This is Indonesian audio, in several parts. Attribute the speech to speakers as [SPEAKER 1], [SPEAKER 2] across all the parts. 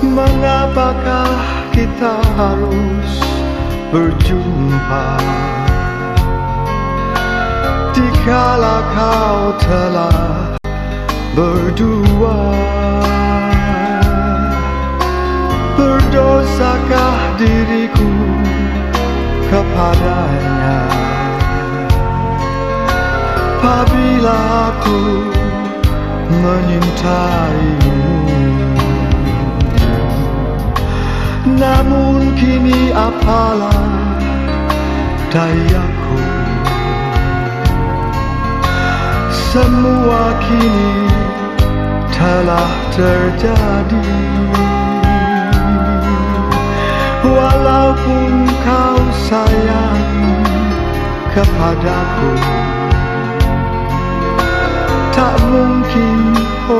[SPEAKER 1] Mengapakah kita harus berjumpa? Dikala kau telah berdua Berdosakah diriku kepadanya? Apabila aku menyintaimu Namun kini apalah dayaku. Semua kini telah terjadi. Walaupun kau sayang kepadaku Tak mungkin, oh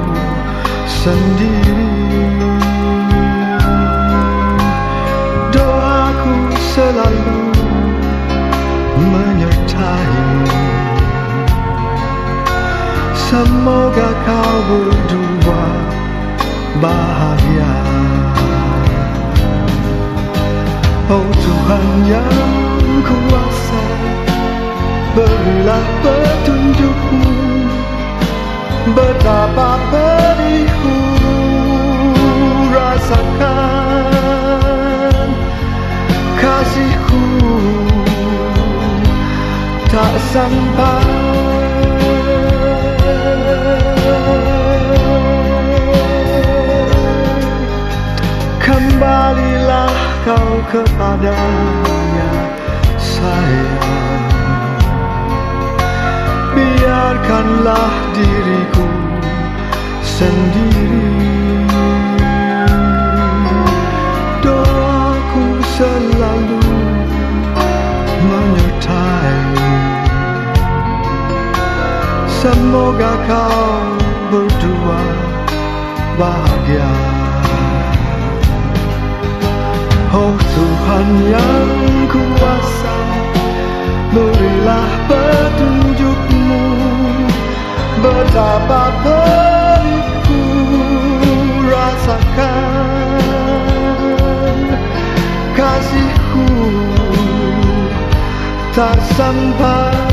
[SPEAKER 1] sendiri. Doaku selalu menyertaimu Semoga kau berdua bahagia. Oh Tuhan yang kuasa Berilah petunjukmu. Betapa rasakan Kasihku. Tak sampai. Kembalilah kau kepadanya sayang. Biarkanlah diriku menyertaimu Semoga kau berdua bahagia. Oh Tuhan yang kuasa Berilah petunjukmu. Betapa pedihku rasakan 他身旁